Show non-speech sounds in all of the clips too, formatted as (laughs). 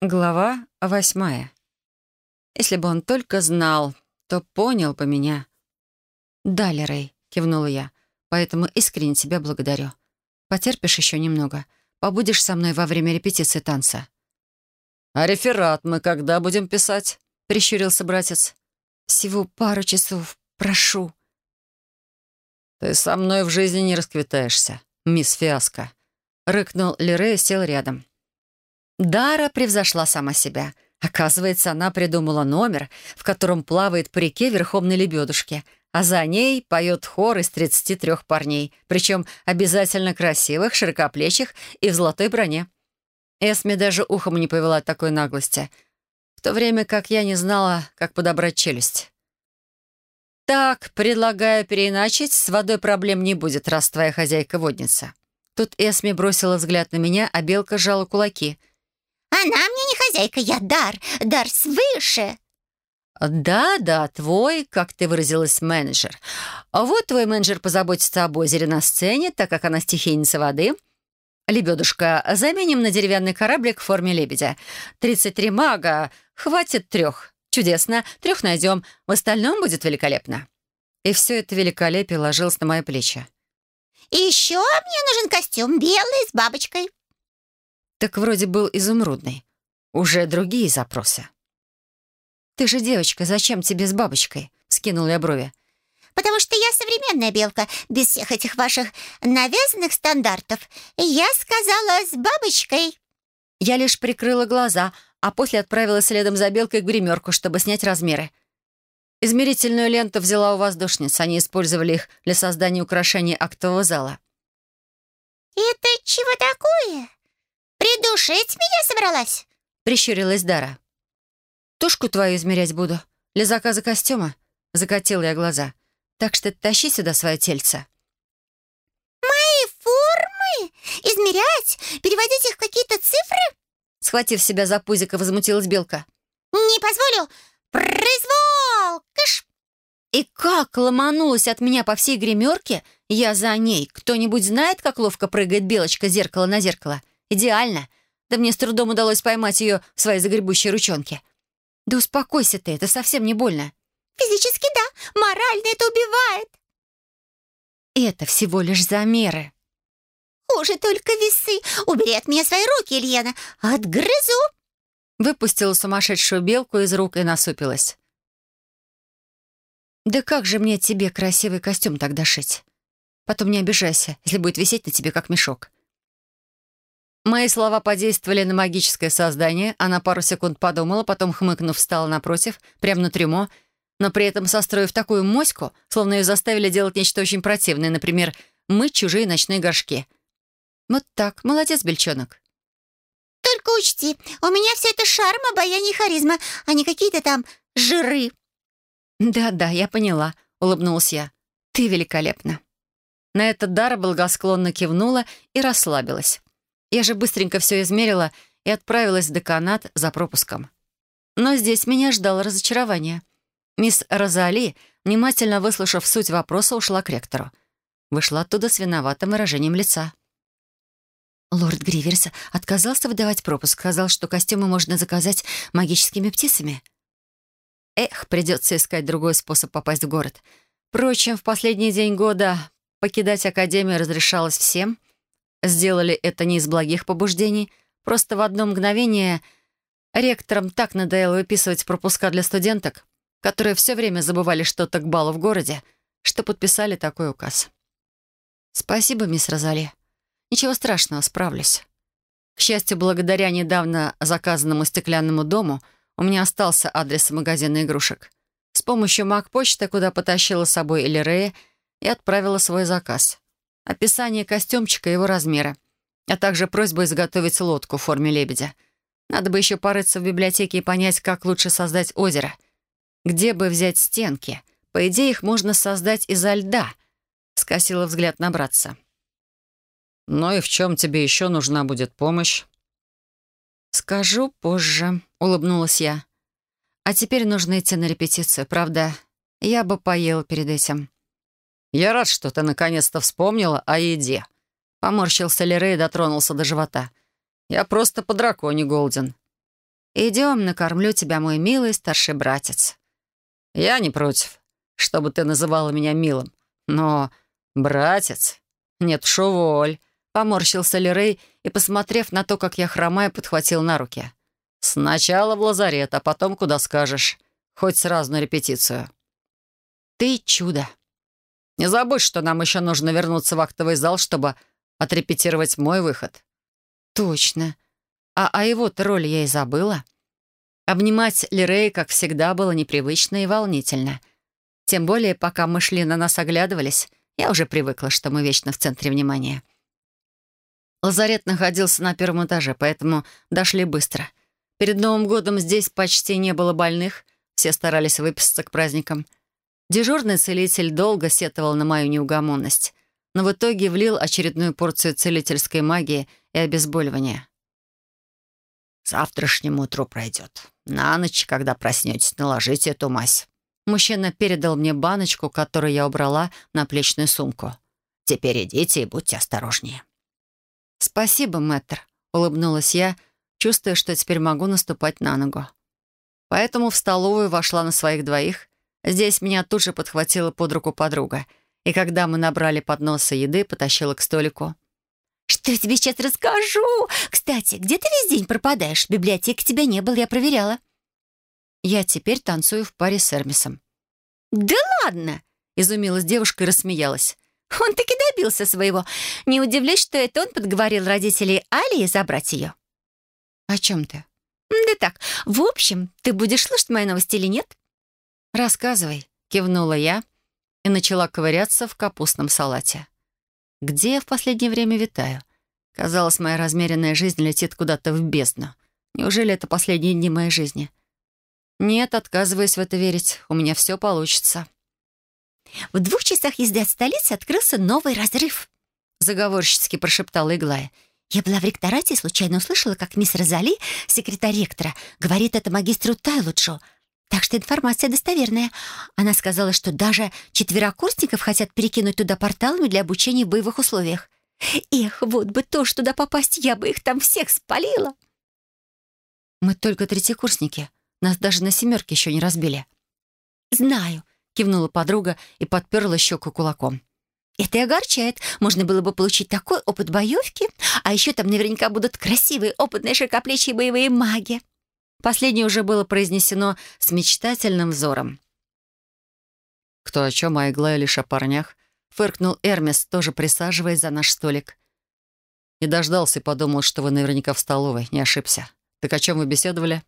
Глава восьмая. Если бы он только знал, то понял бы меня. «Да, Лерей», — кивнула я, — «поэтому искренне тебя благодарю. Потерпишь еще немного. Побудешь со мной во время репетиции танца». «А реферат мы когда будем писать?» — прищурился братец. «Всего пару часов. Прошу». «Ты со мной в жизни не расквитаешься, мисс Фиаско», — рыкнул Лерей и сел рядом. Дара превзошла сама себя. Оказывается, она придумала номер, в котором плавает по реке верхом на лебедушке, а за ней поет хор из 33 парней, причем обязательно красивых, широкоплечих и в золотой броне. Эсми даже ухом не повела от такой наглости, в то время как я не знала, как подобрать челюсть. «Так, предлагаю переиначить, с водой проблем не будет, раз твоя хозяйка водница». Тут Эсми бросила взгляд на меня, а Белка сжала кулаки — она мне не хозяйка, я дар, дар свыше. «Да-да, твой, как ты выразилась, менеджер. А вот твой менеджер позаботится об озере на сцене, так как она стихийница воды. Лебедушка, заменим на деревянный кораблик в форме лебедя. 33 мага, хватит трех. Чудесно, трех найдем. В остальном будет великолепно». И все это великолепие ложилось на мои плечи. «И еще мне нужен костюм белый с бабочкой», так вроде был изумрудный. Уже другие запросы. «Ты же девочка, зачем тебе с бабочкой?» — скинул я брови. «Потому что я современная белка, без всех этих ваших навязанных стандартов. Я сказала с бабочкой». Я лишь прикрыла глаза, а после отправилась следом за белкой к гримерку, чтобы снять размеры. Измерительную ленту взяла у воздушниц. Они использовали их для создания украшений актового зала. «Это чего такое?» «Придушить меня собралась?» — прищурилась Дара. «Тушку твою измерять буду. Для заказа костюма?» — закатила я глаза. «Так что тащи сюда свое тельце». «Мои формы? Измерять? Переводить их в какие-то цифры?» Схватив себя за пузико, возмутилась Белка. «Не позволю! Произвол! Кыш!» И как ломанулась от меня по всей гримерке, я за ней. Кто-нибудь знает, как ловко прыгает белочка зеркало на зеркало? Идеально. Да мне с трудом удалось поймать ее в своей загребущей ручонке. Да успокойся ты, это совсем не больно. Физически да, морально это убивает. Это всего лишь замеры. Хуже только весы. Убери от меня свои руки, Ильяна. Отгрызу. Выпустила сумасшедшую белку из рук и насупилась. «Да как же мне тебе красивый костюм тогда шить? Потом не обижайся, если будет висеть на тебе как мешок. Мои слова подействовали на магическое создание. Она пару секунд подумала, потом, хмыкнув, встала напротив, прямо на трюмо, но при этом состроив такую моську, словно ее заставили делать нечто очень противное, например, мыть чужие ночные горшки. Вот так. Молодец, бельчонок. «Только учти, у меня все это шарм, обаяние и харизма, а не какие-то там жиры». «Да-да, я поняла», — улыбнулась я. «Ты великолепна». На это Дара благосклонно кивнула и расслабилась. Я же быстренько все измерила и отправилась в деканат за пропуском. Но здесь меня ждало разочарование. Мисс Розали, внимательно выслушав суть вопроса, ушла к ректору. Вышла оттуда с виноватым выражением лица. Лорд Гриверс отказался выдавать пропуск, сказал, что костюмы можно заказать магическими птицами. Эх, придется искать другой способ попасть в город. Впрочем, в последний день года покидать Академию разрешалось всем — сделали это не из благих побуждений, просто в одно мгновение ректорам так надоело выписывать пропуска для студенток, которые все время забывали что-то к балу в городе, что подписали такой указ. «Спасибо, мисс Розали. Ничего страшного, справлюсь». К счастью, благодаря недавно заказанному стеклянному дому у меня остался адрес магазина игрушек. С помощью маг-почты, куда потащила с собой Элирея, и отправила свой заказ описание костюмчика и его размера, а также просьбу изготовить лодку в форме лебедя. Надо бы еще порыться в библиотеке и понять, как лучше создать озеро. Где бы взять стенки? По идее, их можно создать изо льда. Скосила взгляд на братца. «Ну и в чем тебе еще нужна будет помощь?» «Скажу позже», — улыбнулась я. «А теперь нужно идти на репетицию. Правда, я бы поела перед этим». «Я рад, что ты наконец-то вспомнила о еде». Поморщился Лерей и дотронулся до живота. «Я просто по драконе голоден». Идем, накормлю тебя, мой милый старший братец». «Я не против, чтобы ты называла меня милым. Но братец? Нет, шуволь. Поморщился Лерей и, посмотрев на то, как я хромаю, подхватил на руки. «Сначала в лазарет, а потом куда скажешь. Хоть сразу на репетицию». «Ты чудо!» «Не забудь, что нам еще нужно вернуться в актовый зал, чтобы отрепетировать мой выход». «Точно. А о его-то роли я и забыла». Обнимать Лерей, как всегда, было непривычно и волнительно. Тем более, пока мы шли на нас оглядывались, я уже привыкла, что мы вечно в центре внимания. Лазарет находился на первом этаже, поэтому дошли быстро. Перед Новым годом здесь почти не было больных, все старались выписаться к праздникам. Дежурный целитель долго сетовал на мою неугомонность, но в итоге влил очередную порцию целительской магии и обезболивания. «Завтрашнему утру пройдет. На ночь, когда проснетесь, наложите эту мазь». Мужчина передал мне баночку, которую я убрала на плечную сумку. «Теперь идите и будьте осторожнее». «Спасибо, мэтр», — улыбнулась я, чувствуя, что теперь могу наступать на ногу. Поэтому в столовую вошла на своих двоих. Здесь меня тут же подхватила под руку подруга, и когда мы набрали подносы еды, потащила к столику. «Что я тебе сейчас расскажу? Кстати, где ты весь день пропадаешь? В библиотеке тебя не было, я проверяла». «Я теперь танцую в паре с Эрмисом». «Да ладно!» — изумилась девушка и рассмеялась. Он таки добился своего. Не удивлюсь, что это он подговорил родителей Алии забрать ее. «О чем ты?» «Да так, в общем, ты будешь слушать мои новости или нет?» «Рассказывай», — кивнула я и начала ковыряться в капустном салате. «Где я в последнее время витаю? Казалось, моя размеренная жизнь летит куда-то в бездну. Неужели это последние дни моей жизни?» «Нет, отказываюсь в это верить. У меня все получится». В двух часах езды от столицы открылся новый разрыв», — заговорщицки прошептала Иглая. «Я была в ректорате и случайно услышала, как мисс Розали, секретарь ректора, говорит это магистру Тайлуджу. Так что информация достоверная. Она сказала, что даже четверокурсников хотят перекинуть туда порталами для обучения в боевых условиях. Эх, вот бы то, туда попасть, я бы их там всех спалила!» «Мы только третьекурсники. Нас даже на семерке еще не разбили». «Знаю кивнула подруга и подперла щеку кулаком. «Это и огорчает. Можно было бы получить такой опыт боевки, а еще там наверняка будут красивые, опытные, широкоплечие боевые маги». Последнее уже было произнесено с мечтательным взором. «Кто о чем, а игла лишь о парнях?» — фыркнул Эрмис, тоже присаживаясь за наш столик. «Не дождался и подумал, что вы наверняка в столовой. Не ошибся. Так о чем вы беседовали?»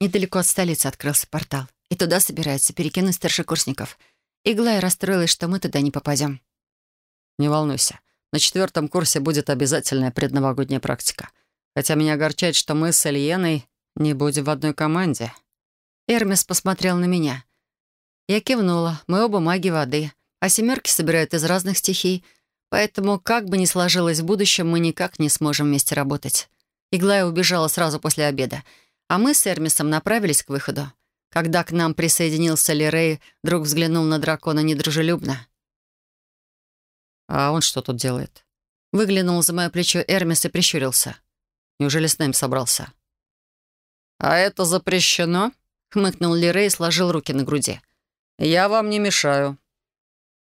Недалеко от столицы открылся портал и туда собираются перекинуть старшекурсников. Иглая расстроилась, что мы туда не попадем. «Не волнуйся. На четвертом курсе будет обязательная предновогодняя практика. Хотя меня огорчает, что мы с Альеной не будем в одной команде». Эрмис посмотрел на меня. Я кивнула. Мы оба маги воды, а семерки собирают из разных стихий, поэтому, как бы ни сложилось в будущем, мы никак не сможем вместе работать. Иглая убежала сразу после обеда, а мы с Эрмисом направились к выходу. Когда к нам присоединился Лерей, друг взглянул на дракона недружелюбно. «А он что тут делает?» Выглянул за мое плечо Эрмис и прищурился. «Неужели с нами собрался?» «А это запрещено?» — хмыкнул Лерей и сложил руки на груди. «Я вам не мешаю».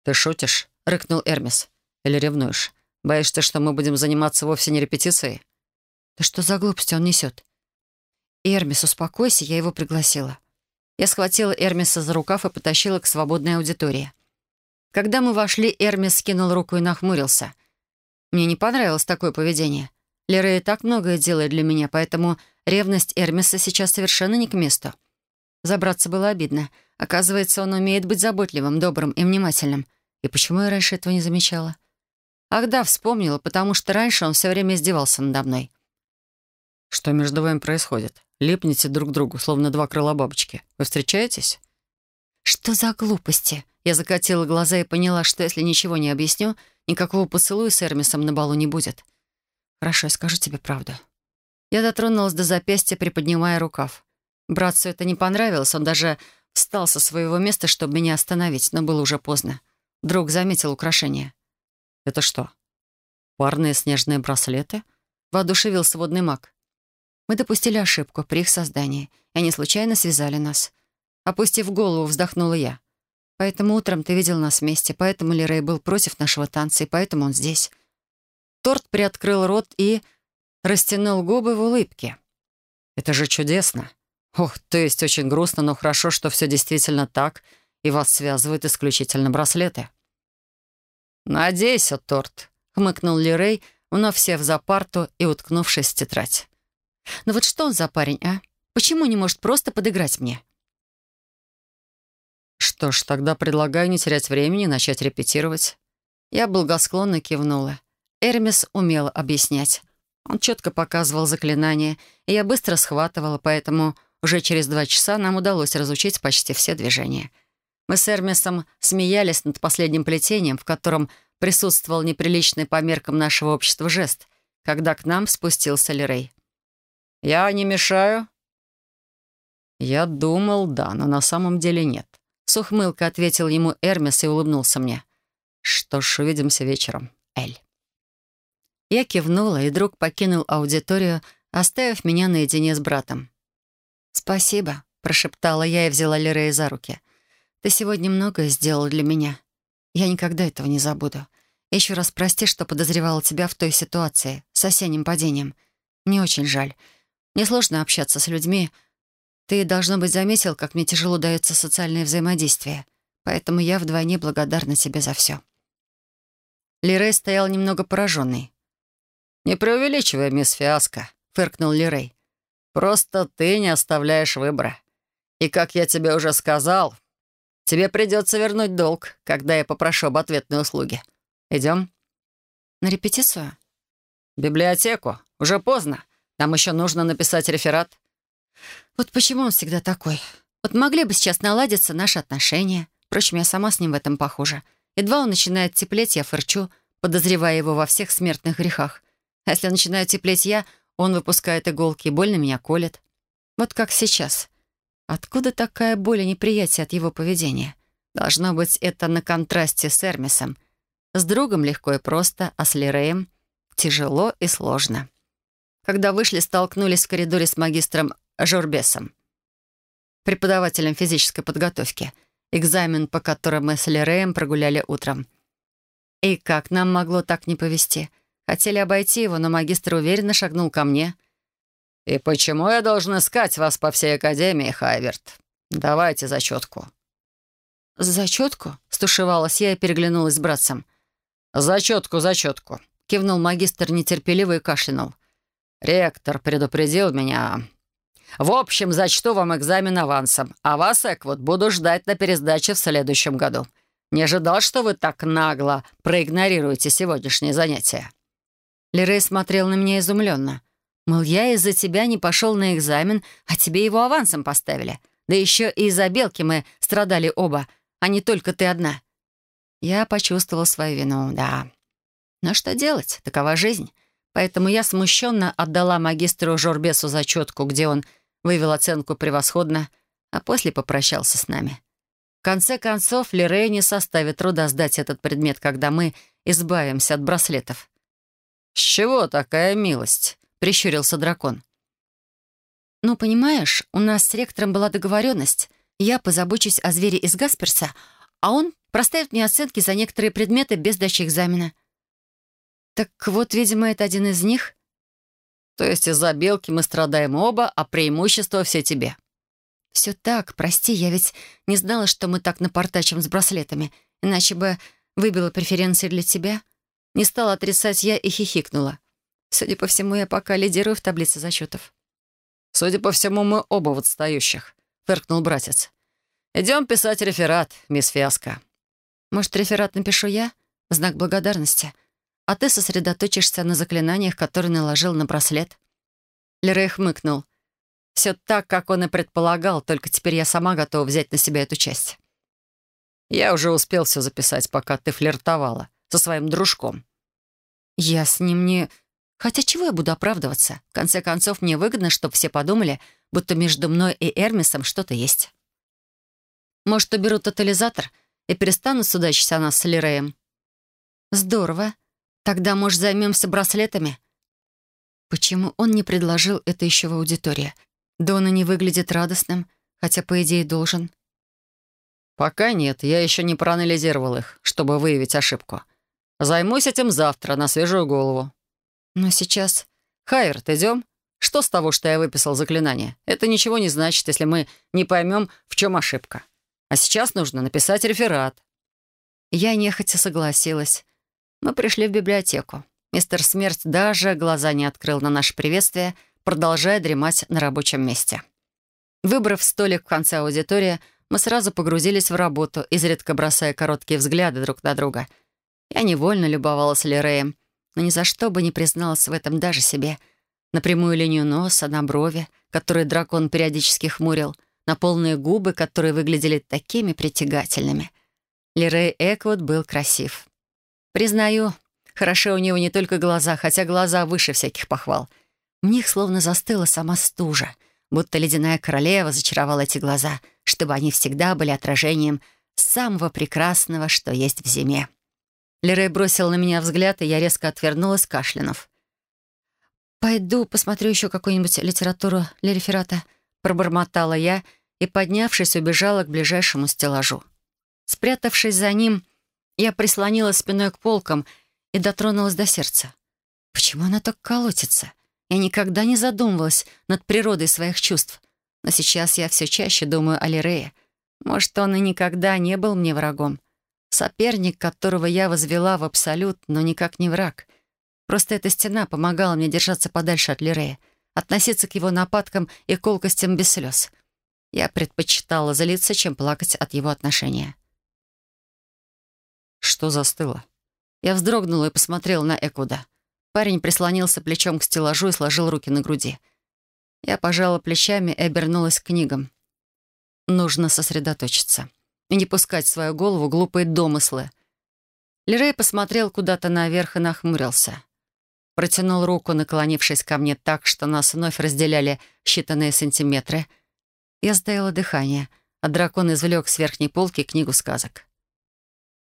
«Ты шутишь?» — рыкнул Эрмис. «Или ревнуешь? Боишься, что мы будем заниматься вовсе не репетицией?» «Да что за глупости он несет?» «Эрмис, успокойся, я его пригласила. Я схватила Эрмиса за рукав и потащила к свободной аудитории. Когда мы вошли, Эрмис скинул руку и нахмурился. Мне не понравилось такое поведение. Лера так многое делает для меня, поэтому ревность Эрмиса сейчас совершенно не к месту. Забраться было обидно. Оказывается, он умеет быть заботливым, добрым и внимательным. И почему я раньше этого не замечала? Ах да, вспомнила, потому что раньше он все время издевался надо мной. «Что между вами происходит?» Липнете друг к другу, словно два крыла бабочки. Вы встречаетесь?» «Что за глупости?» Я закатила глаза и поняла, что если ничего не объясню, никакого поцелуя с Эрмисом на балу не будет. «Хорошо, я скажу тебе правду». Я дотронулась до запястья, приподнимая рукав. Братцу это не понравилось, он даже встал со своего места, чтобы меня остановить, но было уже поздно. Друг заметил украшение. «Это что, парные снежные браслеты?» — воодушевился водный маг. Мы допустили ошибку при их создании, и они случайно связали нас. Опустив голову, вздохнула я. Поэтому утром ты видел нас вместе, поэтому Лерей был против нашего танца, и поэтому он здесь. Торт приоткрыл рот и растянул губы в улыбке. «Это же чудесно! Ох, то есть очень грустно, но хорошо, что все действительно так, и вас связывают исключительно браслеты». «Надейся, торт», — хмыкнул Лирей, вновь сев за парту и уткнувшись в тетрадь. «Ну вот что он за парень, а? Почему не может просто подыграть мне?» «Что ж, тогда предлагаю не терять времени и начать репетировать». Я благосклонно кивнула. Эрмис умел объяснять. Он четко показывал заклинания, и я быстро схватывала, поэтому уже через два часа нам удалось разучить почти все движения. Мы с Эрмисом смеялись над последним плетением, в котором присутствовал неприличный по меркам нашего общества жест, когда к нам спустился Лерей. «Я не мешаю?» Я думал, да, но на самом деле нет. С ухмылкой ответил ему Эрмис и улыбнулся мне. «Что ж, увидимся вечером, Эль». Я кивнула, и друг покинул аудиторию, оставив меня наедине с братом. «Спасибо», — прошептала я и взяла Лерея за руки. «Ты сегодня многое сделал для меня. Я никогда этого не забуду. Еще раз прости, что подозревала тебя в той ситуации с осенним падением. Мне очень жаль. Мне сложно общаться с людьми, ты, должно быть, заметил, как мне тяжело дается социальное взаимодействие, поэтому я вдвойне благодарна тебе за все». Лирей стоял немного пораженный. «Не преувеличивай, мисс Фиаско», — фыркнул Лирей. «Просто ты не оставляешь выбора. И, как я тебе уже сказал, тебе придется вернуть долг, когда я попрошу об ответной услуге. Идем?» «На репетицию?» «В библиотеку. Уже поздно. Нам еще нужно написать реферат. Вот почему он всегда такой? Вот могли бы сейчас наладиться наши отношения. Впрочем, я сама с ним в этом похожа. Едва он начинает теплеть, я фырчу, подозревая его во всех смертных грехах. А если начинаю теплеть я, он выпускает иголки и больно меня колет. Вот как сейчас. Откуда такая боль и неприятие от его поведения? Должно быть, это на контрасте с Эрмисом. С другом легко и просто, а с Лиреем тяжело и сложно. Когда вышли, столкнулись в коридоре с магистром Журбесом, преподавателем физической подготовки, экзамен, по которому мы с Лереем прогуляли утром. И как нам могло так не повезти? Хотели обойти его, но магистр уверенно шагнул ко мне. «И почему я должен искать вас по всей Академии, Хайверт? Давайте зачетку». «Зачетку?» — стушевалась я и переглянулась с братцем. «Зачетку, зачетку», — кивнул магистр нетерпеливо и кашлянул. «Ректор предупредил меня в общем, зачту вам экзамен авансом, а вас, Эквуд, буду ждать на пересдаче в следующем году. Не ожидал, что вы так нагло проигнорируете сегодняшнее занятие». Лерей смотрел на меня изумленно. Мол, я из-за тебя не пошел на экзамен, а тебе его авансом поставили. Да еще и из-за белки мы страдали оба, а не только ты одна. Я почувствовал свою вину, да. Но что делать? Такова жизнь. Поэтому я смущенно отдала магистру Жорбесу зачетку, где он вывел оценку превосходно, а после попрощался с нами. В конце концов, Лерей не составит труда сдать этот предмет, когда мы избавимся от браслетов. «С чего такая милость?» — прищурился дракон. «Ну, понимаешь, у нас с ректором была договоренность. Я позабочусь о звере из Гасперса, а он проставит мне оценки за некоторые предметы без дачи экзамена». «Так вот, видимо, это один из них?» То есть из-за белки мы страдаем оба, а преимущество все тебе». «Все так, прости, я ведь не знала, что мы так напортачим с браслетами, иначе бы выбила преференции для тебя». Не стала отрицать я и хихикнула. Судя по всему, я пока лидирую в таблице зачетов. «Судя по всему, мы оба в отстающих», — фыркнул братец. «Идем писать реферат, мисс Фиаско». «Может, реферат напишу я? В знак благодарности?» а ты сосредоточишься на заклинаниях, которые наложил на браслет». Лерей хмыкнул. «Все так, как он и предполагал, только теперь я сама готова взять на себя эту часть». «Я уже успел все записать, пока ты флиртовала со своим дружком». «Я с ним не...» Хотя чего я буду оправдываться? В конце концов, мне выгодно, чтобы все подумали, будто между мной и Эрмисом что-то есть. Может, уберут тотализатор и перестанут судачить о нас с Лиреем? Здорово. Тогда, может, займемся браслетами?» Почему он не предложил это еще в аудитории? Дона не выглядит радостным, хотя, по идее, должен. «Пока нет, я еще не проанализировал их, чтобы выявить ошибку. Займусь этим завтра, на свежую голову». «Но сейчас...» «Хайверт, идем? Что с того, что я выписал заклинание? Это ничего не значит, если мы не поймем, в чем ошибка. А сейчас нужно написать реферат». Я нехотя согласилась. Мы пришли в библиотеку. Мистер Смерть даже глаза не открыл на наше приветствие, продолжая дремать на рабочем месте. Выбрав столик в конце аудитории, мы сразу погрузились в работу, изредка бросая короткие взгляды друг на друга. Я невольно любовалась Лереем, но ни за что бы не призналась в этом даже себе. На прямую линию носа, на брови, которые дракон периодически хмурил, на полные губы, которые выглядели такими притягательными. Лерей Эквуд был красив. Признаю, хорошо у него не только глаза, хотя глаза выше всяких похвал. В них словно застыла сама стужа — будто ледяная королева зачаровала эти глаза, чтобы они всегда были отражением самого прекрасного, что есть в зиме. Лерей бросил на меня взгляд, и я резко отвернулась, кашлянув. «Пойду посмотрю еще какую-нибудь литературу для реферата», пробормотала я и, поднявшись, убежала к ближайшему стеллажу. Спрятавшись за ним, я прислонилась спиной к полкам и дотронулась до сердца. Почему она так колотится? Я никогда не задумывалась над природой своих чувств. Но сейчас я все чаще думаю о Лирее. Может, он и никогда не был мне врагом. Соперник, которого я возвела в абсолют, но никак не враг. Просто эта стена помогала мне держаться подальше от Лирея, относиться к его нападкам и колкостям без слез. Я предпочитала залиться, чем плакать от его отношения. Что застыло? Я вздрогнула и посмотрела на Экуда. Парень прислонился плечом к стеллажу и сложил руки на груди. Я пожала плечами и обернулась к книгам. Нужно сосредоточиться и не пускать в свою голову глупые домыслы. Лерей посмотрел куда-то наверх и нахмурился. Протянул руку, наклонившись ко мне так, что нас вновь разделяли считанные сантиметры. Я сдаила дыхание, а дракон извлек с верхней полки книгу сказок.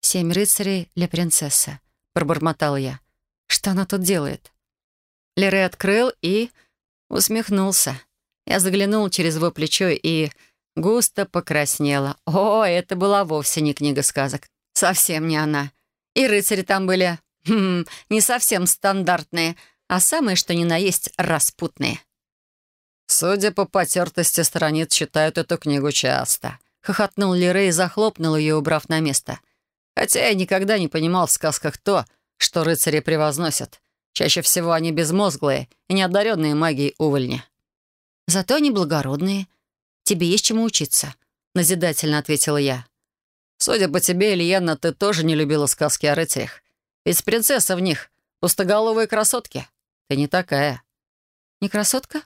«Семь рыцарей для принцессы», — пробормотал я. Что она тут делает? Лерей открыл и усмехнулся. Я заглянул через его плечо и густо покраснела. О, это была вовсе не книга сказок. Совсем не она. И рыцари там были хм, не совсем стандартные, а самые, что ни на есть, распутные. «Судя по потертости страниц, читают эту книгу часто», — хохотнул Лерей и захлопнул ее, убрав на место. «Хотя я никогда не понимал в сказках то, что рыцари превозносят. Чаще всего они безмозглые и неодаренные магией увольни. «Зато они благородные. Тебе есть чему учиться», — назидательно ответила я. «Судя по тебе, Ильяна, ты тоже не любила сказки о рыцарях. Ведь принцесса в них — пустоголовые красотки. Ты не такая». «Не красотка?»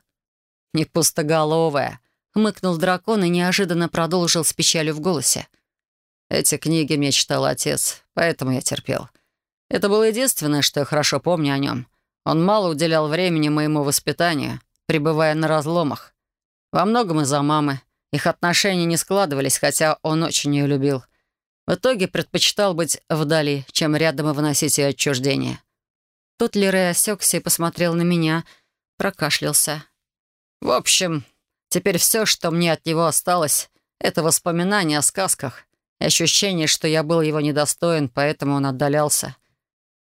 «Не пустоголовая», — хмыкнул дракон и неожиданно продолжил с печалью в голосе. «Эти книги мне читал отец, поэтому я терпел. Это было единственное, что я хорошо помню о нем. Он мало уделял времени моему воспитанию, пребывая на разломах. Во многом из-за мамы. Их отношения не складывались, хотя он очень ее любил. В итоге предпочитал быть вдали, чем рядом и выносить ее отчуждение. Тут Лерей осекся и посмотрел на меня, прокашлялся. «В общем, теперь все, что мне от него осталось, это воспоминания о сказках и ощущение, что я был его недостоин, поэтому он отдалялся.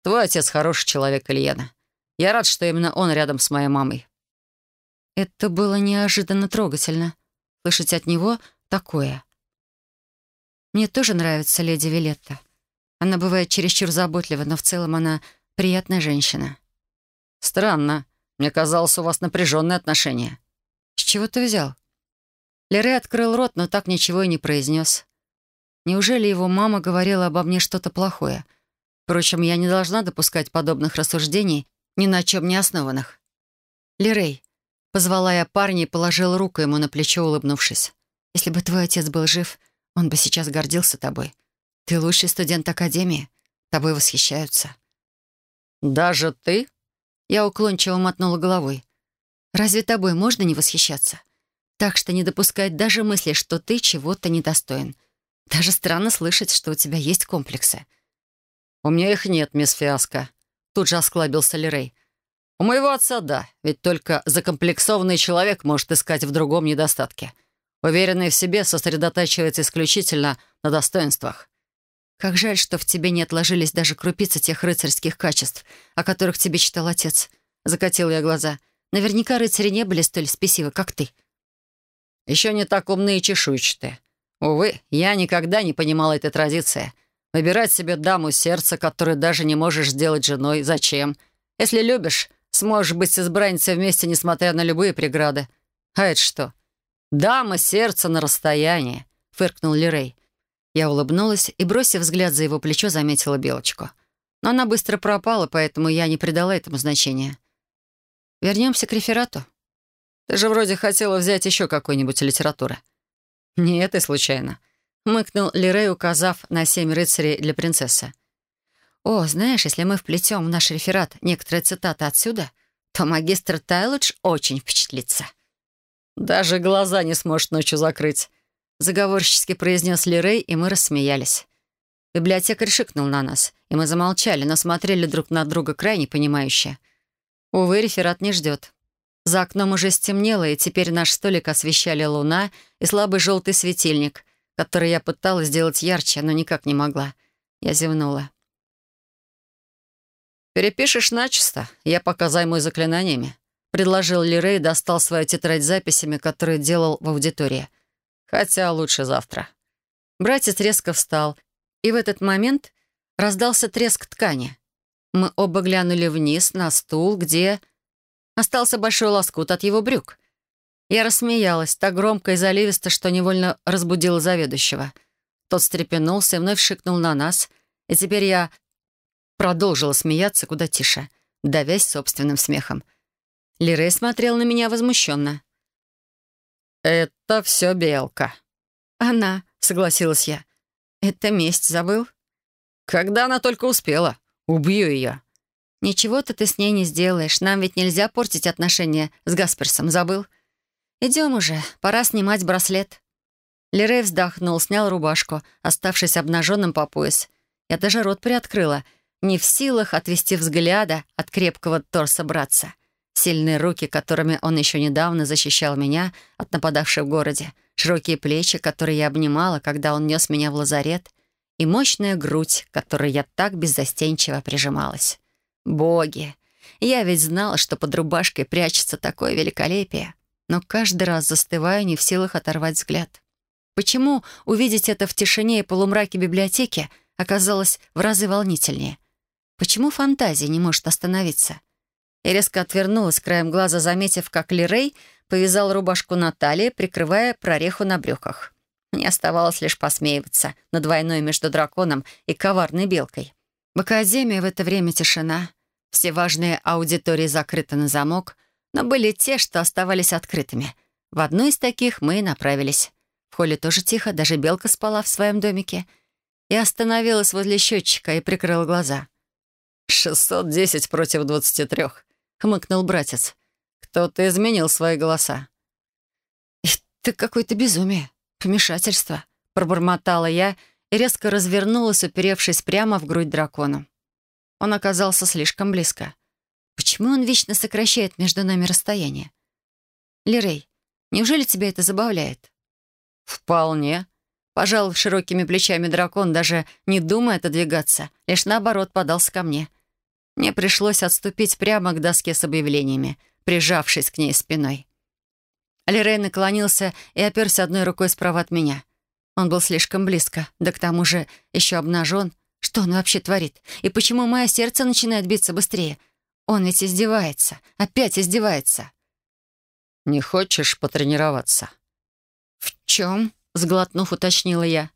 Твой отец хороший человек, Ильена. Я рад, что именно он рядом с моей мамой». Это было неожиданно трогательно. Слышать от него такое. Мне тоже нравится леди Вилетта. Она бывает чересчур заботлива, но в целом она приятная женщина. «Странно. Мне казалось, у вас напряженные отношения». «С чего ты взял?» Лерей открыл рот, но так ничего и не произнес. Неужели его мама говорила обо мне что-то плохое — Впрочем, я не должна допускать подобных рассуждений, ни на чем не основанных. «Лирей», — позвала я парня и положила руку ему на плечо, улыбнувшись. «Если бы твой отец был жив, он бы сейчас гордился тобой. Ты лучший студент Академии. Тобой восхищаются». «Даже ты?» Я уклончиво мотнула головой. «Разве тобой можно не восхищаться? Так что не допускать даже мысли, что ты чего-то недостоин. Даже странно слышать, что у тебя есть комплексы. «У меня их нет, мисс Фиаско», — тут же осклабился Лерей. У моего отца да, ведь только закомплексованный человек может искать в другом недостатки. Уверенный в себе сосредотачивается исключительно на достоинствах. Как жаль, что в тебе не отложились даже крупицы тех рыцарских качеств, о которых тебе читал отец. Закатил я глаза. Наверняка рыцари не были столь спесивы, как ты. Еще не так умны и чешуйчатые. Увы, я никогда не понимал этой традиции. Выбирать себе даму сердца, которую даже не можешь сделать женой. Зачем? Если любишь, сможешь быть с избранницей вместе, несмотря на любые преграды. А это что? Дама сердца на расстоянии, фыркнул Лирей. Я улыбнулась и, бросив взгляд за его плечо, заметила Белочку. Но она быстро пропала, поэтому я не придала этому значения. Вернемся к реферату. Ты же вроде хотела взять еще какой-нибудь литературы. Не это случайно. Мыкнул Лирей, указав на семь рыцарей для принцессы. «О, знаешь, если мы вплетем в наш реферат некоторые цитаты отсюда, то магистр Тайлудж очень впечатлится». «Даже глаза не сможет ночью закрыть», Заговорчески произнес Лирей, и мы рассмеялись. Библиотекарь шикнул на нас, и мы замолчали, но смотрели друг на друга крайне понимающе. Увы, реферат не ждет. За окном уже стемнело, и теперь наш столик освещали луна и слабый желтый светильник, который я пыталась сделать ярче, но никак не могла. Я зевнула. «Перепишешь начисто, я пока займусь заклинаниями», — предложил Лирей и достал свою тетрадь с записями, которую делал в аудитории. Хотя лучше завтра». Братец резко встал, и в этот момент раздался треск ткани. Мы оба глянули вниз на стул, где остался большой лоскут от его брюк. Я рассмеялась так громко и заливисто, что невольно разбудила заведующего. Тот встрепенулся и вновь шикнул на нас, и теперь я продолжила смеяться куда тише, давясь собственным смехом. Лирей смотрел на меня возмущенно. «Это все белка». «Она», — согласилась я. «Это месть, забыл?» «Когда она только успела. Убью ее». «Ничего-то ты с ней не сделаешь. Нам ведь нельзя портить отношения с Гасперсом, забыл?» «Идем уже. Пора снимать браслет». Лерей вздохнул, снял рубашку, оставшись обнаженным по пояс. Я даже рот приоткрыла, не в силах отвести взгляда от крепкого торса братца. Сильные руки, которыми он еще недавно защищал меня от нападавших в городе, широкие плечи, которые я обнимала, когда он нес меня в лазарет, и мощная грудь, которой я так беззастенчиво прижималась. Боги! Я ведь знала, что под рубашкой прячется такое великолепие, но каждый раз застываю, не в силах оторвать взгляд. Почему увидеть это в тишине и полумраке библиотеки оказалось в разы волнительнее? Почему фантазия не может остановиться? и резко отвернулась, краем глаза заметив, как Лирей повязал рубашку на талии, прикрывая прореху на брюках. Мне оставалось лишь посмеиваться над войной между драконом и коварной белкой. В академии в это время тишина. Все важные аудитории закрыты на замок, но были те, что оставались открытыми. В одну из таких мы и направились. В холле тоже тихо, даже белка спала в своем домике. Я остановилась возле счетчика и прикрыла глаза. «610 против 23. — хмыкнул братец. «Кто-то изменил свои голоса». «Это какое-то безумие, помешательство», — пробормотала я и резко развернулась, уперевшись прямо в грудь дракону. Он оказался слишком близко. Почему он вечно сокращает между нами расстояние? «Лирей, неужели тебя это забавляет?» «Вполне», Пожал широкими плечами дракон, даже не думая отодвигаться, лишь наоборот подался ко мне. Мне пришлось отступить прямо к доске с объявлениями, прижавшись к ней спиной. Алирей наклонился и оперся одной рукой справа от меня. Он был слишком близко, да к тому же еще обнажен. Что он вообще творит? И почему мое сердце начинает биться быстрее? Он ведь издевается. Опять издевается. «Не хочешь потренироваться?» «В чем?» — сглотнув, уточнила я.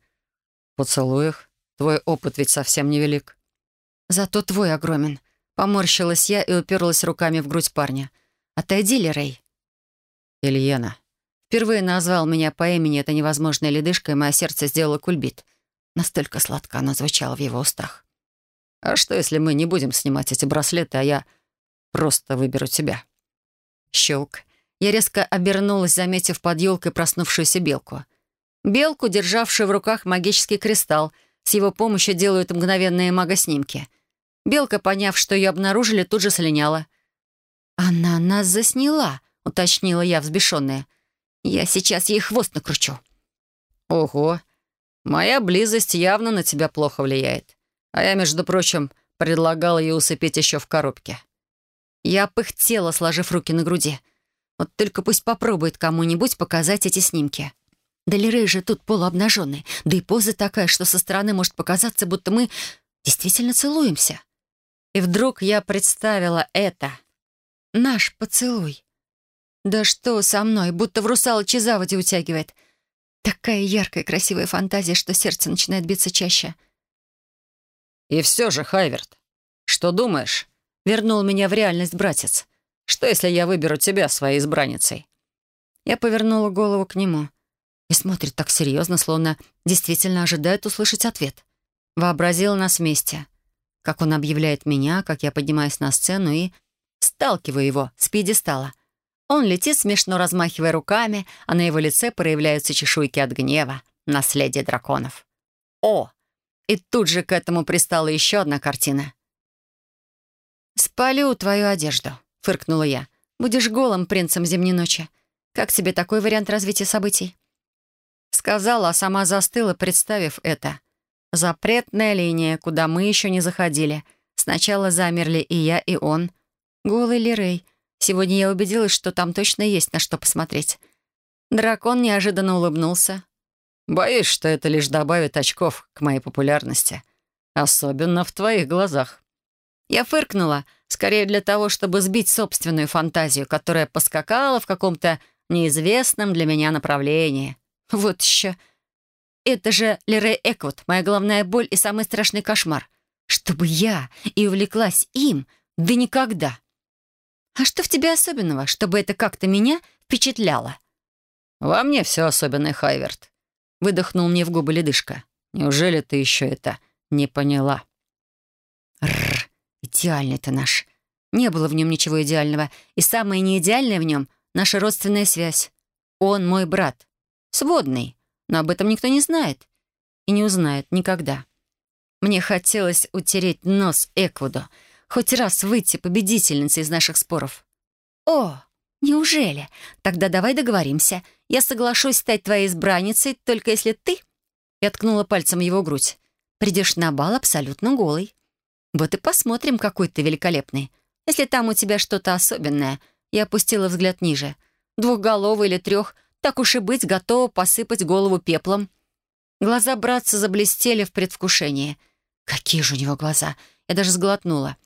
«Поцелуях. Твой опыт ведь совсем невелик». «Зато твой огромен. Поморщилась я и уперлась руками в грудь парня. «Отойди, Лерей». «Ильена». Впервые назвал меня по имени эта невозможная ледышка, и мое сердце сделало кульбит. Настолько сладко оно звучало в его устах. «А что, если мы не будем снимать эти браслеты, а я просто выберу тебя?» Щелк. Я резко обернулась, заметив под елкой проснувшуюся белку. Белку, державшую в руках магический кристалл. С его помощью делают мгновенные магоснимки — Белка, поняв, что ее обнаружили, тут же слиняла. «Она нас засняла», — уточнила я, взбешенная. «Я сейчас ей хвост накручу». «Ого, моя близость явно на тебя плохо влияет. А я, между прочим, предлагал ее усыпить еще в коробке». Я пыхтела, сложив руки на груди. Вот только пусть попробует кому-нибудь показать эти снимки. Далерей же тут полуобнаженный, да и поза такая, что со стороны может показаться, будто мы действительно целуемся. И вдруг я представила это. Наш поцелуй. Да что со мной, будто в русалочьей заводе утягивает. Такая яркая, красивая фантазия, что сердце начинает биться чаще. «И все же, Хайверт, что думаешь?» Вернул меня в реальность братец. «Что, если я выберу тебя своей избранницей?» Я повернула голову к нему и смотрит так серьезно, словно действительно ожидает услышать ответ. Вообразила нас вместе. Как он объявляет меня, как я поднимаюсь на сцену и сталкиваю его с пьедестала. Он летит, смешно размахивая руками, а на его лице проявляются чешуйки от гнева, наследие драконов. О! И тут же к этому пристала еще одна картина. «Спалю твою одежду», — фыркнула я. «Будешь голым принцем зимней ночи. Как тебе такой вариант развития событий?» Сказала, а сама застыла, представив это. Запретная линия, куда мы еще не заходили. Сначала замерли и я, и он. Голый Лирей. Сегодня я убедилась, что там точно есть на что посмотреть. Дракон неожиданно улыбнулся. «Боюсь, что это лишь добавит очков к моей популярности. Особенно в твоих глазах». Я фыркнула, скорее для того, чтобы сбить собственную фантазию, которая поскакала в каком-то неизвестном для меня направлении. Вот еще. Это же Лерей Эквуд, моя главная боль и самый страшный кошмар. Чтобы я и увлеклась им, да никогда. А что в тебе особенного, чтобы это как-то меня впечатляло? «Во мне все особенное, Хайверт», — выдохнул мне в губы ледышка. «Неужели ты еще это не поняла?» Рр, идеальный ты наш. Не было в нем ничего идеального, и самое неидеальное в нем — наша родственная связь. Он мой брат, сводный, но об этом никто не знает и не узнает никогда. Мне хотелось утереть нос Эквуду, хоть раз выйти победительницей из наших споров. «О, неужели? Тогда давай договоримся. Я соглашусь стать твоей избранницей, только если ты...» Я ткнула пальцем его грудь. «Придешь на бал абсолютно голый. Вот и посмотрим, какой ты великолепный. Если там у тебя что-то особенное...» Я опустила взгляд ниже. «Двухголовый или трех, так уж и быть, готова посыпать голову пеплом». Глаза братца заблестели в предвкушении. Какие же у него глаза! Я даже сглотнула.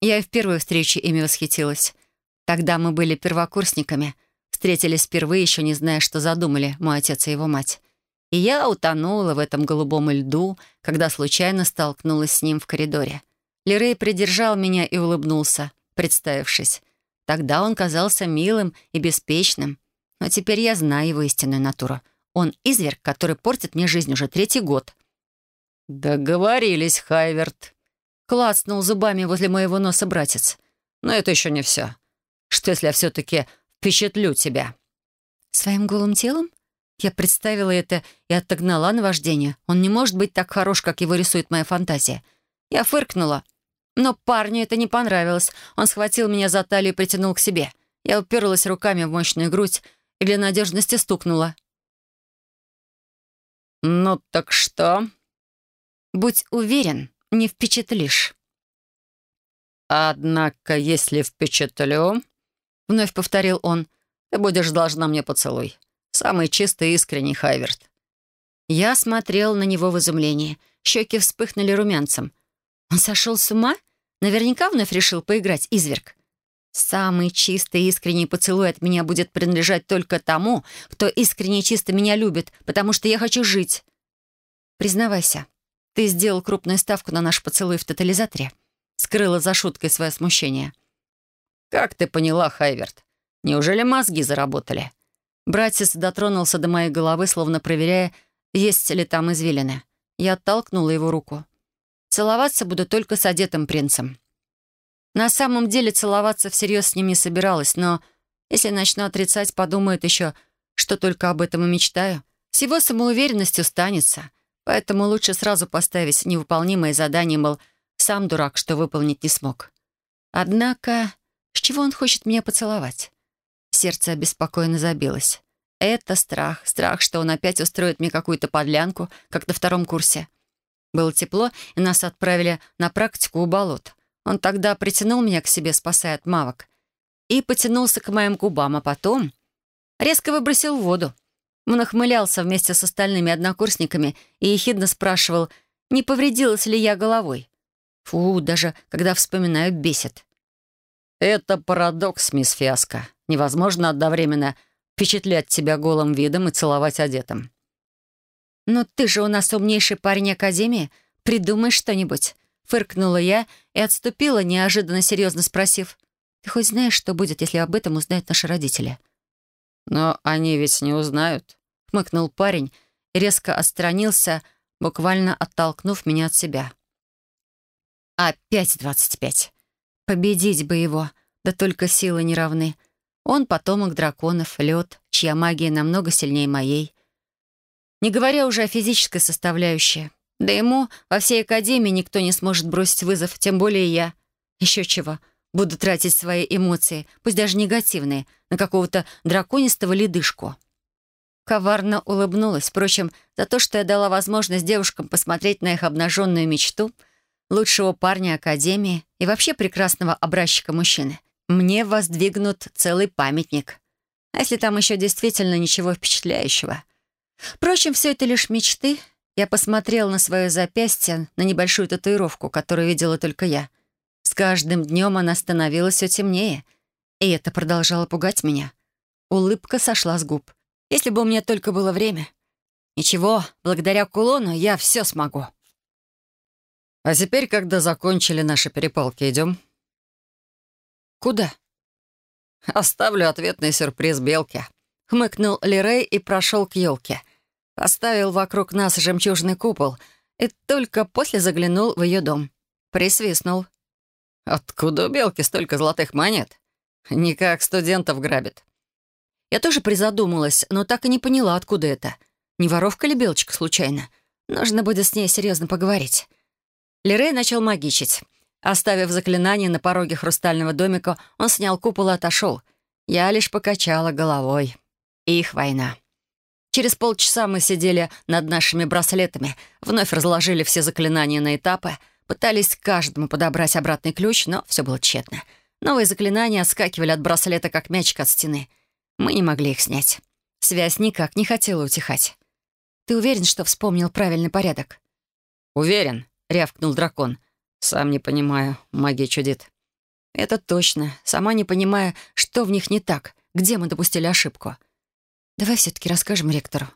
Я и в первой встрече ими восхитилась. Тогда мы были первокурсниками, встретились впервые, еще не зная, что задумали мой отец и его мать. И я утонула в этом голубом льду, когда случайно столкнулась с ним в коридоре. Лерей придержал меня и улыбнулся, представившись. Тогда он казался милым и беспечным. Но теперь я знаю его истинную натуру. Он изверг, который портит мне жизнь уже третий год. «Договорились, Хайверт», Клацнул зубами возле моего носа братец. «Но это еще не все. Что, если я все-таки впечатлю тебя?» «Своим голым телом?» Я представила это и отогнала на вождение. Он не может быть так хорош, как его рисует моя фантазия. Я фыркнула. Но парню это не понравилось. Он схватил меня за талию и притянул к себе. Я уперлась руками в мощную грудь и для надежности стукнула. «Ну так что?» «Будь уверен, не впечатлишь». «Однако, если впечатлю...» — вновь повторил он. «Ты будешь должна мне поцелуй. Самый чистый и искренний Хайверт». Я смотрел на него в изумлении. Щеки вспыхнули румянцем. Он сошел с ума? Наверняка вновь решил поиграть изверг. Самый чистый и искренний поцелуй от меня будет принадлежать только тому, кто искренне и чисто меня любит, потому что я хочу жить. Признавайся, ты сделал крупную ставку на наш поцелуй в тотализаторе. Скрыла за шуткой свое смущение. «Как ты поняла, Хайверт? Неужели мозги заработали?» Братец дотронулся до моей головы, словно проверяя, есть ли там извилины. Я оттолкнула его руку. «Целоваться буду только с одетым принцем». На самом деле целоваться всерьез с ним не собиралась, но если начну отрицать, подумает еще, что только об этом и мечтаю. С его самоуверенностью станется — Поэтому лучше сразу поставить невыполнимое задание, мол, сам дурак, что выполнить не смог. Однако С чего он хочет меня поцеловать? Сердце обеспокоенно забилось. Это страх. Страх, что он опять устроит мне какую-то подлянку, как на втором курсе. Было тепло, и нас отправили на практику у болот. Он тогда притянул меня к себе, спасая от мавок, и потянулся к моим губам, а потом резко выбросил в воду. Он охмылялся вместе с остальными однокурсниками и ехидно спрашивал, не повредилась ли я головой. Фу, даже когда вспоминаю, бесит. «Это парадокс, мисс Фиаско. Невозможно одновременно впечатлять тебя голым видом и целовать одетым». «Но ты же у нас умнейший парень Академии. Придумай что-нибудь». Фыркнула я и отступила, неожиданно серьезно спросив. «Ты хоть знаешь, что будет, если об этом узнают наши родители?» «Но они ведь не узнают», — хмыкнул парень и резко отстранился, буквально оттолкнув меня от себя. «Опять двадцать пять. Победить бы его, да только силы не равны. Он потомок драконов, лед, чья магия намного сильнее моей. Не говоря уже о физической составляющей. Да ему во всей Академии никто не сможет бросить вызов, тем более я. Еще чего. Буду тратить свои эмоции, пусть даже негативные, на какого-то драконистого ледышку. Коварно улыбнулась. Впрочем, за то, что я дала возможность девушкам посмотреть на их обнаженную мечту, лучшего парня Академии и вообще прекрасного образчика мужчины — мне воздвигнут целый памятник. А если там еще действительно ничего впечатляющего? Впрочем, все это лишь мечты. Я посмотрел на свое запястье, на небольшую татуировку, которую видела только я. С каждым днем она становилась все темнее, и это продолжало пугать меня. Улыбка сошла с губ. Если бы у меня только было время. Ничего, благодаря кулону я все смогу. А теперь, когда закончили наши перепалки, идем? «Куда?» «Оставлю ответный сюрприз Белке», — хмыкнул Лирей и прошел к елке. Поставил вокруг нас жемчужный купол и только после заглянул в ее дом. Присвистнул. «Откуда у Белки столько золотых монет? Никак студентов грабит». Я тоже призадумалась, но так и не поняла, откуда это. Не воровка ли Белочка случайно? Нужно будет с ней серьезно поговорить. Лирей начал магичить. Оставив заклинание на пороге хрустального домика, он снял купол и отошел. Я лишь покачала головой. Их война. Через полчаса мы сидели над нашими браслетами, вновь разложили все заклинания на этапы, пытались каждому подобрать обратный ключ, но все было тщетно. Новые заклинания отскакивали от браслета, как мячик от стены. Мы не могли их снять. Связь никак не хотела утихать. «Ты уверен, что вспомнил правильный порядок?» «Уверен», — рявкнул дракон. «Сам не понимаю, магия чудит». «Это точно. Сама не понимая, что в них не так, где мы допустили ошибку. Давай все-таки расскажем ректору».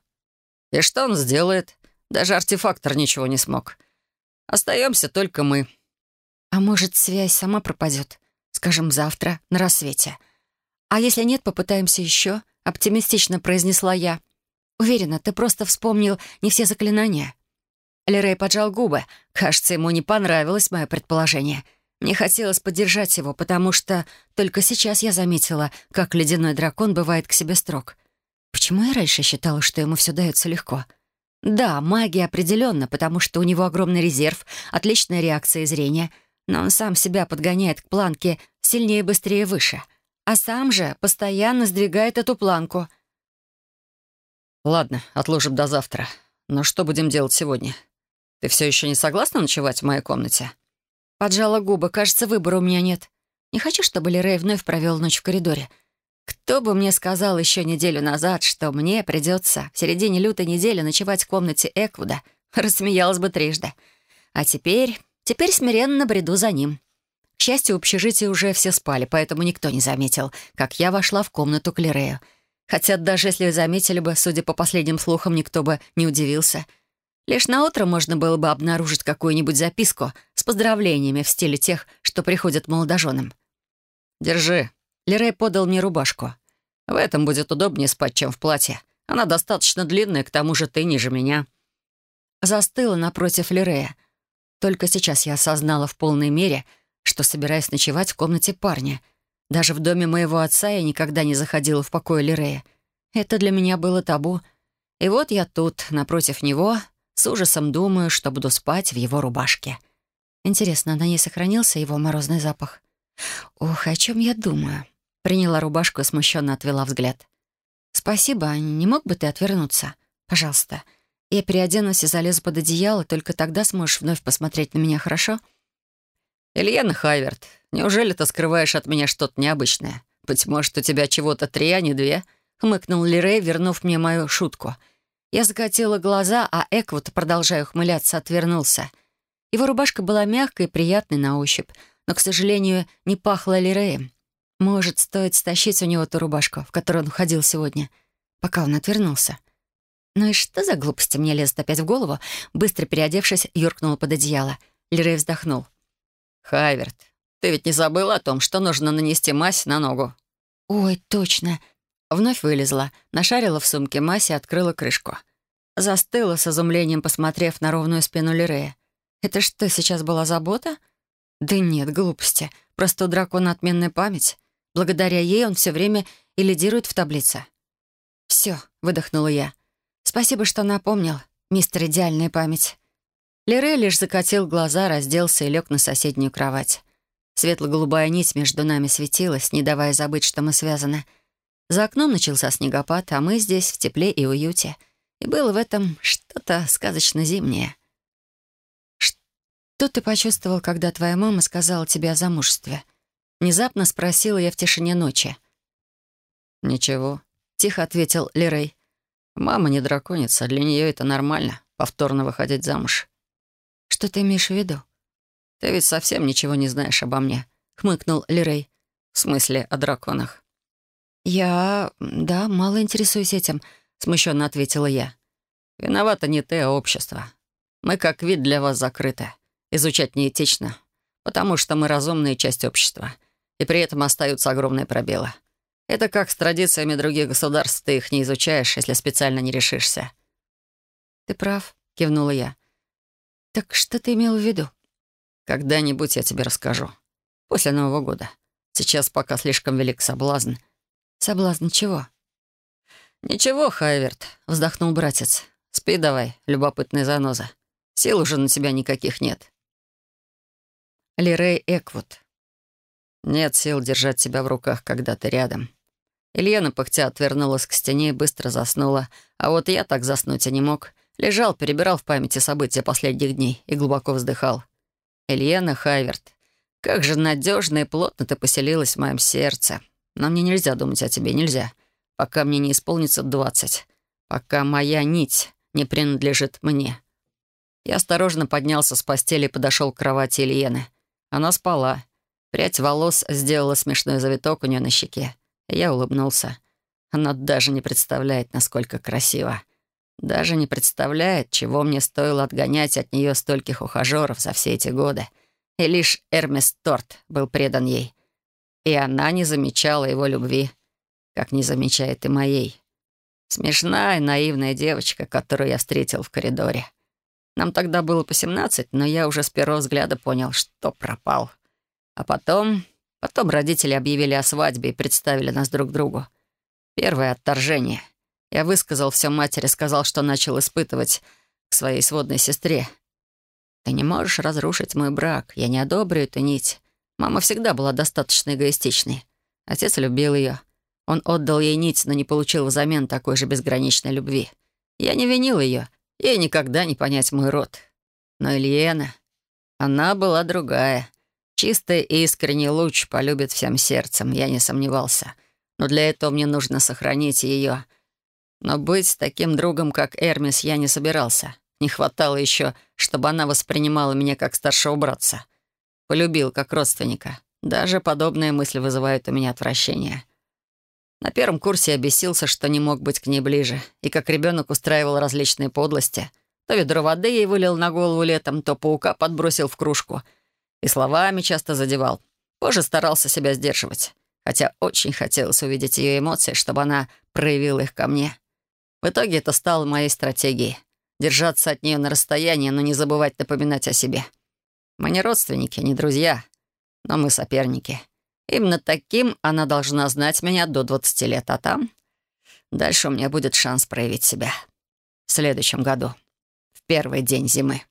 «И что он сделает? Даже артефактор ничего не смог. Остаемся только мы». «А может, связь сама пропадет? Скажем, завтра, на рассвете. А если нет, попытаемся еще?» — оптимистично произнесла я. «Уверена, ты просто вспомнил не все заклинания». Лерей поджал губы. Кажется, ему не понравилось мое предположение. Мне хотелось поддержать его, потому что только сейчас я заметила, как ледяной дракон бывает к себе строг. Почему я раньше считала, что ему все дается легко? Да, магия определенно, потому что у него огромный резерв, отличная реакция зрения, но он сам себя подгоняет к планке сильнее, быстрее, выше. А сам же постоянно сдвигает эту планку. «Ладно, отложим до завтра. Но что будем делать сегодня? Ты все еще не согласна ночевать в моей комнате?» Поджала губы. Кажется, выбора у меня нет. Не хочу, чтобы Лерей вновь провел ночь в коридоре. Кто бы мне сказал еще неделю назад, что мне придется в середине лютой недели ночевать в комнате Эквуда, (laughs) рассмеялась бы трижды. А теперь... Теперь смиренно бреду за ним. К счастью, в общежитии уже все спали, поэтому никто не заметил, как я вошла в комнату к Лерею. Хотя даже если заметили бы, судя по последним слухам, никто бы не удивился — Лишь на утро можно было бы обнаружить какую-нибудь записку с поздравлениями в стиле тех, что приходят молодоженам. «Держи». Лерей подал мне рубашку. «В этом будет удобнее спать, чем в платье. Она достаточно длинная, к тому же ты ниже меня». Застыла напротив Лерея. Только сейчас я осознала в полной мере, что собираюсь ночевать в комнате парня. Даже в доме моего отца я никогда не заходила в покой Лерея. Это для меня было табу. И вот я тут, напротив него, с ужасом думаю, что буду спать в его рубашке. Интересно, на ней сохранился его морозный запах? «Ох, о чем я думаю?» Приняла рубашку и смущенно отвела взгляд. «Спасибо, не мог бы ты отвернуться? Пожалуйста. Я переоденусь и залезу под одеяло, только тогда сможешь вновь посмотреть на меня, хорошо?» «Ильяна Хайверт, неужели ты скрываешь от меня что-то необычное? Быть может, у тебя чего-то три, а не две?» — хмыкнул Лирей, вернув мне мою шутку. Я закатила глаза, а Эквуд, продолжая ухмыляться, отвернулся. Его рубашка была мягкой и приятной на ощупь, но, к сожалению, не пахло Лиреем. Может, стоит стащить у него ту рубашку, в которой он ходил сегодня, пока он отвернулся. Ну и что за глупости мне лезут опять в голову? Быстро переодевшись, юркнула под одеяло. Лирей вздохнул. «Хайверт, ты ведь не забыла о том, что нужно нанести мазь на ногу?» «Ой, точно!» Вновь вылезла, нашарила в сумке мазь и открыла крышку. Застыла с изумлением, посмотрев на ровную спину Лирея. «Это что, сейчас была забота?» «Да нет, глупости. Просто у дракона отменная память. Благодаря ей он все время и лидирует в таблице». «Все», — выдохнула я. «Спасибо, что напомнил, мистер Идеальная память». Лире лишь закатил глаза, разделся и лег на соседнюю кровать. Светло-голубая нить между нами светилась, не давая забыть, что мы связаны. За окном начался снегопад, а мы здесь в тепле и уюте. И было в этом что-то сказочно-зимнее. «Что ты почувствовал, когда твоя мама сказала тебе о замужестве?» Внезапно спросила я в тишине ночи. «Ничего», — тихо ответил Лирей. «Мама не драконица, для нее это нормально, повторно выходить замуж». «Что ты имеешь в виду?» «Ты ведь совсем ничего не знаешь обо мне», — хмыкнул Лирей. «В смысле, о драконах?» «Я... да, мало интересуюсь этим», — смущенно ответила я. «Виновата не ты, а общество. Мы как вид для вас закрыты. Изучать неэтично, потому что мы разумная часть общества, и при этом остаются огромные пробелы. Это как с традициями других государств, ты их не изучаешь, если специально не решишься». «Ты прав», — кивнула я. «Так что ты имел в виду?» «Когда-нибудь я тебе расскажу. После Нового года. Сейчас пока слишком велик соблазн». «Соблазн чего?» «Ничего, Хайверт», — вздохнул братец. «Спи давай, любопытная заноза. Сил уже на тебя никаких нет». Лирей Эквуд. «Нет сил держать себя в руках, когда ты рядом». Ильяна пыхтя отвернулась к стене и быстро заснула, а вот я так заснуть и не мог. Лежал, перебирал в памяти события последних дней и глубоко вздыхал. Ильяна Хайверт, как же надежно и плотно ты поселилась в моем сердце. Но мне нельзя думать о тебе, нельзя. Пока мне не исполнится двадцать. Пока моя нить не принадлежит мне. Я осторожно поднялся с постели и подошел к кровати Ильены. Она спала. Прядь волос сделала смешной завиток у нее на щеке. Я улыбнулся. Она даже не представляет, насколько красиво. Даже не представляет, чего мне стоило отгонять от нее стольких ухажеров за все эти годы. И лишь Эрмес Торт был предан ей. И она не замечала его любви, как не замечает и моей. Смешная, наивная девочка, которую я встретил в коридоре. Нам тогда было по семнадцать, но я уже с первого взгляда понял, что пропал. А потом... Потом родители объявили о свадьбе и представили нас друг другу. Первое отторжение — я высказал все матери, сказал, что начал испытывать к своей сводной сестре. «Ты не можешь разрушить мой брак. Я не одобрю эту нить. Мама всегда была достаточно эгоистичной. Отец любил ее. Он отдал ей нить, но не получил взамен такой же безграничной любви. Я не винил ее. Ей никогда не понять мой род. Но Ильена... Она была другая. Чистый и искренний луч полюбит всем сердцем, я не сомневался. Но для этого мне нужно сохранить ее но быть таким другом, как Эрмис, я не собирался. Не хватало еще, чтобы она воспринимала меня как старшего братца. Полюбил как родственника. Даже подобные мысли вызывают у меня отвращение. На первом курсе я бесился, что не мог быть к ней ближе, и как ребенок устраивал различные подлости. То ведро воды ей вылил на голову летом, то паука подбросил в кружку. И словами часто задевал. Позже старался себя сдерживать, хотя очень хотелось увидеть ее эмоции, чтобы она проявила их ко мне. В итоге это стало моей стратегией. Держаться от нее на расстоянии, но не забывать напоминать о себе. Мы не родственники, не друзья, но мы соперники. Именно таким она должна знать меня до 20 лет, а там... Дальше у меня будет шанс проявить себя. В следующем году, в первый день зимы.